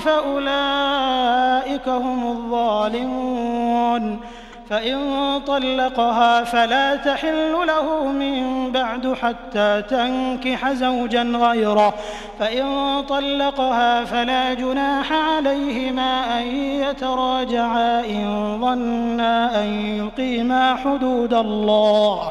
فأولئك هم الظالمون. فإن طلقها فلا تحل له من بعد حتى تنكح زوجا غيره. فإن طلقها فلا جناح عليهما أن يتراجعا إن ظنا أن يقيما حدود الله.